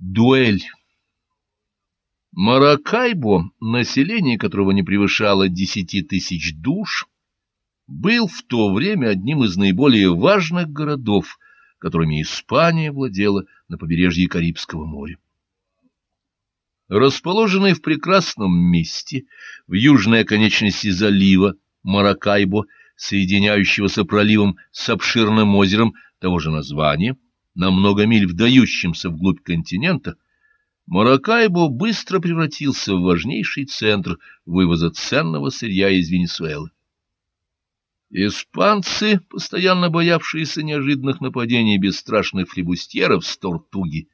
Дуэль. Маракайбо, население которого не превышало десяти тысяч душ, был в то время одним из наиболее важных городов, которыми Испания владела на побережье Карибского моря. Расположенный в прекрасном месте, в южной оконечности залива Маракайбо, соединяющегося проливом с обширным озером того же названия, на много миль вдающимся вглубь континента, Маракайбо быстро превратился в важнейший центр вывоза ценного сырья из Венесуэлы. Испанцы, постоянно боявшиеся неожиданных нападений бесстрашных флебустьеров с Тортуги,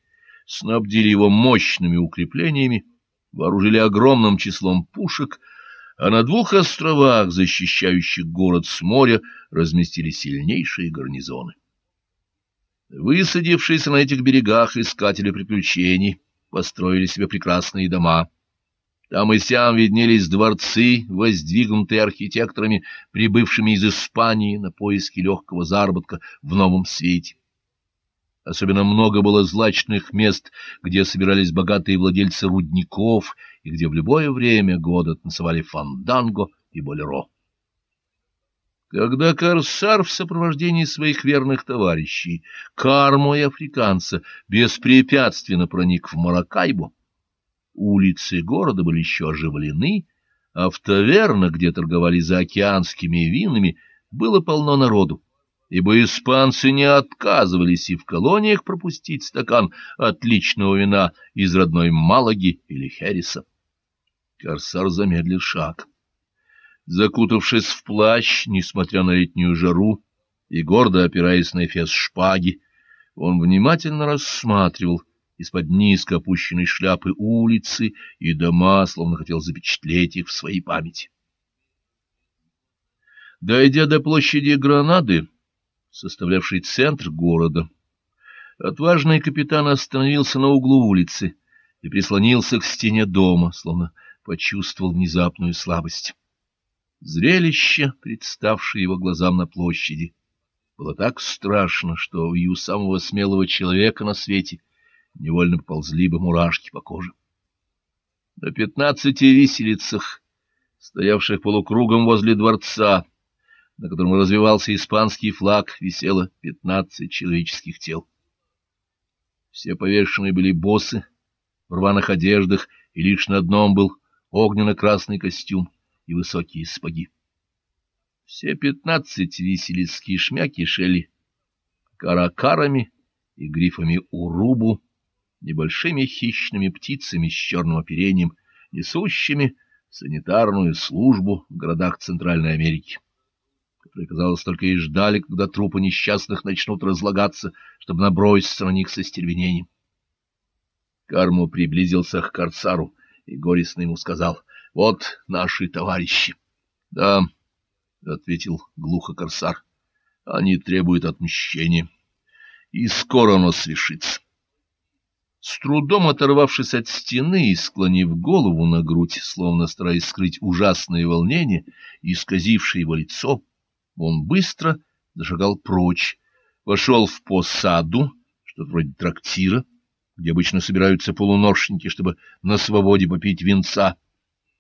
снабдили его мощными укреплениями, вооружили огромным числом пушек, а на двух островах, защищающих город с моря, разместили сильнейшие гарнизоны. Высадившиеся на этих берегах искатели приключений построили себе прекрасные дома. Там и сям виднелись дворцы, воздвигнутые архитекторами, прибывшими из Испании на поиски легкого заработка в новом свете. Особенно много было злачных мест, где собирались богатые владельцы рудников и где в любое время года танцевали фанданго и болеро. Когда Корсар в сопровождении своих верных товарищей, Кармо и африканца, беспрепятственно проник в Маракайбу, улицы города были еще оживлены, а в тавернах, где торговали заокеанскими винами, было полно народу, ибо испанцы не отказывались и в колониях пропустить стакан отличного вина из родной Малаги или Хереса. Корсар замедлил шаг. Закутавшись в плащ, несмотря на летнюю жару, и гордо опираясь на эфес шпаги, он внимательно рассматривал из-под низко опущенной шляпы улицы и дома, словно хотел запечатлеть их в своей памяти. Дойдя до площади Гранады, составлявшей центр города, отважный капитан остановился на углу улицы и прислонился к стене дома, словно почувствовал внезапную слабость. Зрелище, представшее его глазам на площади, было так страшно, что у самого смелого человека на свете невольно поползли бы мурашки по коже. На пятнадцати виселицах, стоявших полукругом возле дворца, на котором развивался испанский флаг, висело пятнадцать человеческих тел. Все повешенные были боссы, в рваных одеждах, и лишь на одном был огненно-красный костюм и высокие сапоги. Все пятнадцать виселиц кишмя кишели каракарами и грифами урубу, небольшими хищными птицами с черным оперением, несущими санитарную службу в городах Центральной Америки, которые, казалось, только и ждали, когда трупы несчастных начнут разлагаться, чтобы наброситься на них со стервенением. Карму приблизился к Карцару и горестно ему сказал — вот наши товарищи. — Да, — ответил глухо корсар, — они требуют отмщения. И скоро оно свершится. С трудом оторвавшись от стены и склонив голову на грудь, словно стараясь скрыть ужасное волнение, исказившее его лицо, он быстро зашагал прочь, вошел в посаду, что-то вроде трактира, где обычно собираются полуношники, чтобы на свободе попить винца,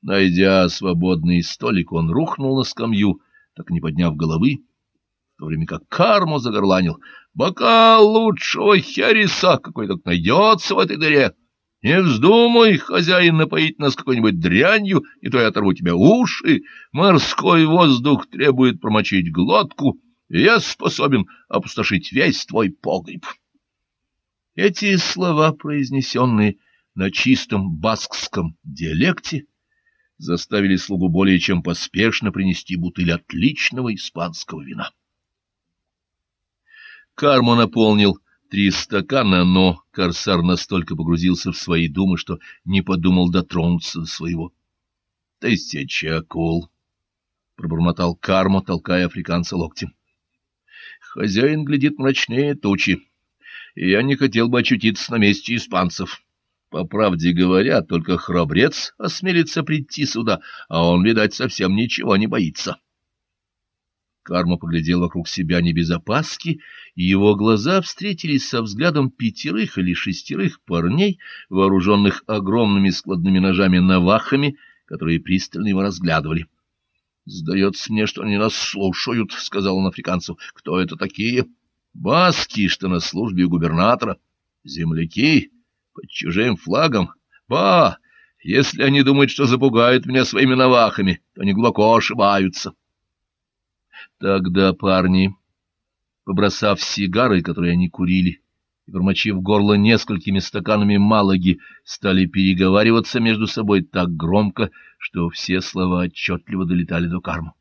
Найдя свободный столик, он рухнул на скамью, так не подняв головы, в то время как карму загорланил. «Бокал лучшего хереса какой то найдется в этой дыре! Не вздумай, хозяин, напоить нас какой-нибудь дрянью, и то я оторву тебе уши. Морской воздух требует промочить глотку, и я способен опустошить весь твой погреб». Эти слова, произнесенные на чистом баскском диалекте, заставили слугу более чем поспешно принести бутыль отличного испанского вина. Кармо наполнил три стакана, но корсар настолько погрузился в свои думы, что не подумал дотронуться до своего. — Тысяча акул! — пробормотал Кармо, толкая африканца локтем. — Хозяин глядит мрачнее тучи, я не хотел бы очутиться на месте испанцев. — по правде говоря, только храбрец осмелится прийти сюда, а он, видать, совсем ничего не боится. Карма поглядел вокруг себя не без опаски, и его глаза встретились со взглядом пятерых или шестерых парней, вооруженных огромными складными ножами-навахами, которые пристально его разглядывали. — Сдается мне, что они нас слушают, — сказал он африканцу. — Кто это такие? — Баски, что на службе у губернатора. — Земляки? Под чужим флагом? Ба! Если они думают, что запугают меня своими навахами, то они глубоко ошибаются. — Тогда парни, побросав сигары, которые они курили, и промочив горло несколькими стаканами малаги, стали переговариваться между собой так громко, что все слова отчетливо долетали до карму.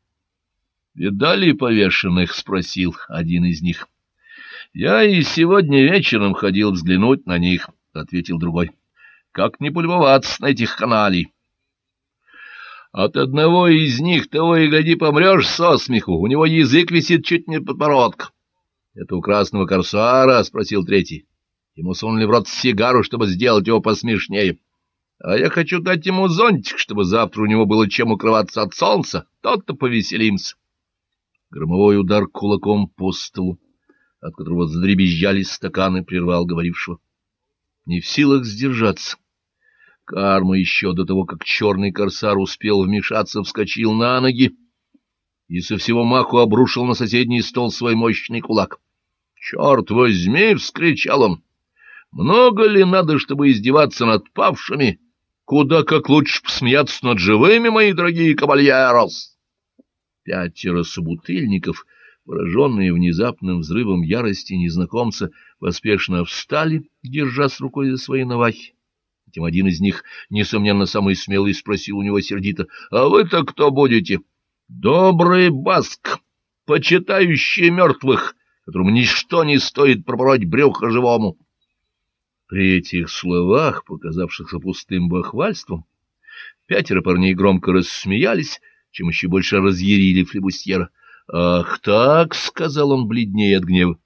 «Видали повешенных?» — спросил один из них. «Я и сегодня вечером ходил взглянуть на них», — ответил другой. «Как не полюбоваться на этих каналей?» От одного из них того и гляди помрешь со смеху, у него язык висит чуть не подбородка. — Это у красного корсара? — спросил третий. Ему сунули в рот сигару, чтобы сделать его посмешнее. А я хочу дать ему зонтик, чтобы завтра у него было чем укрываться от солнца. Тот-то повеселимся. Громовой удар кулаком по столу, от которого задребезжали стаканы, прервал говорившего. Не в силах сдержаться. Карма еще до того, как черный корсар успел вмешаться, вскочил на ноги и со всего маху обрушил на соседний стол свой мощный кулак. «Черт возьми!» — вскричал он. «Много ли надо, чтобы издеваться над павшими? Куда как лучше посмеяться над живыми, мои дорогие кавальерос!» Пятеро собутыльников, пораженные внезапным взрывом ярости незнакомца, поспешно встали, держась рукой за свои навахи. Затем один из них, несомненно, самый смелый, спросил у него сердито, — А вы-то кто будете? — Добрый баск, почитающий мертвых, которому ничто не стоит пропороть брюхо живому. При этих словах, показавшихся пустым бахвальством, пятеро парней громко рассмеялись, чем еще больше разъярили флебустьера. — Ах так, — сказал он бледнее от гнева,